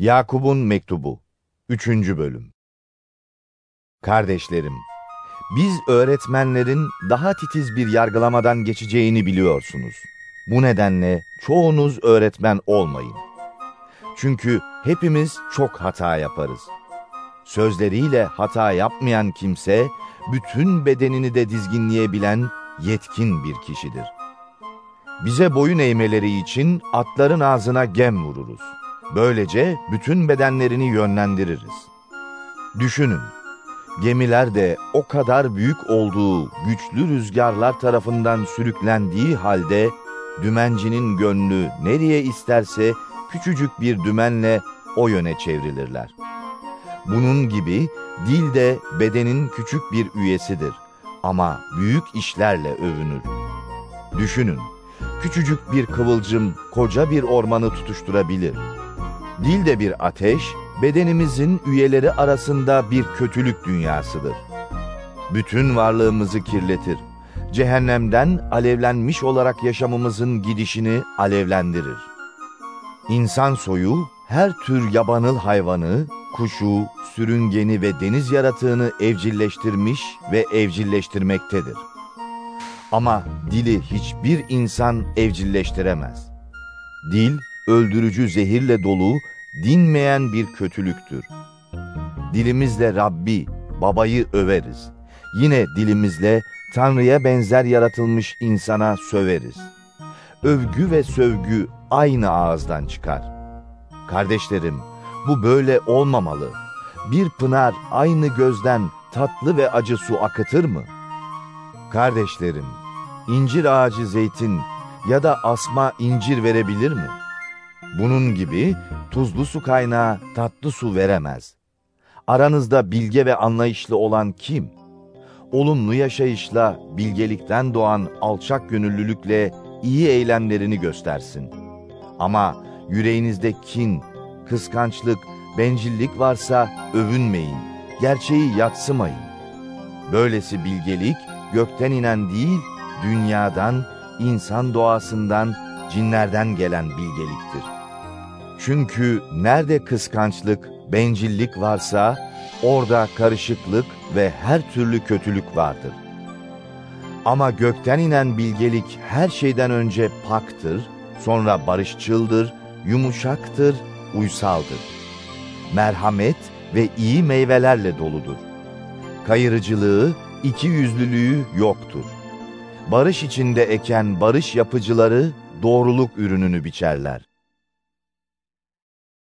Yakup'un Mektubu 3. Bölüm Kardeşlerim, biz öğretmenlerin daha titiz bir yargılamadan geçeceğini biliyorsunuz. Bu nedenle çoğunuz öğretmen olmayın. Çünkü hepimiz çok hata yaparız. Sözleriyle hata yapmayan kimse, bütün bedenini de dizginleyebilen yetkin bir kişidir. Bize boyun eğmeleri için atların ağzına gem vururuz. Böylece bütün bedenlerini yönlendiririz. Düşünün, gemiler de o kadar büyük olduğu güçlü rüzgarlar tarafından sürüklendiği halde dümencinin gönlü nereye isterse küçücük bir dümenle o yöne çevrilirler. Bunun gibi dil de bedenin küçük bir üyesidir ama büyük işlerle övünür. Düşünün, küçücük bir kıvılcım koca bir ormanı tutuşturabilir. Dil de bir ateş, bedenimizin üyeleri arasında bir kötülük dünyasıdır. Bütün varlığımızı kirletir. Cehennemden alevlenmiş olarak yaşamımızın gidişini alevlendirir. İnsan soyu her tür yabanıl hayvanı, kuşu, sürüngeni ve deniz yaratığını evcilleştirmiş ve evcilleştirmektedir. Ama dili hiçbir insan evcilleştiremez. Dil, öldürücü zehirle dolu, dinmeyen bir kötülüktür. Dilimizle Rabbi, babayı överiz. Yine dilimizle Tanrı'ya benzer yaratılmış insana söveriz. Övgü ve sövgü aynı ağızdan çıkar. Kardeşlerim, bu böyle olmamalı. Bir pınar aynı gözden tatlı ve acı su akıtır mı? Kardeşlerim, incir ağacı zeytin ya da asma incir verebilir mi? Bunun gibi tuzlu su kaynağı tatlı su veremez. Aranızda bilge ve anlayışlı olan kim? Olumlu yaşayışla, bilgelikten doğan alçak gönüllülükle iyi eylemlerini göstersin. Ama yüreğinizde kin, kıskançlık, bencillik varsa övünmeyin, gerçeği yatsımayın. Böylesi bilgelik gökten inen değil, dünyadan, insan doğasından, cinlerden gelen bilgeliktir. Çünkü nerede kıskançlık, bencillik varsa orada karışıklık ve her türlü kötülük vardır. Ama gökten inen bilgelik her şeyden önce paktır, sonra barışçıldır, yumuşaktır, uysaldır. Merhamet ve iyi meyvelerle doludur. Kayırıcılığı, iki yüzlülüğü yoktur. Barış içinde eken barış yapıcıları doğruluk ürününü biçerler.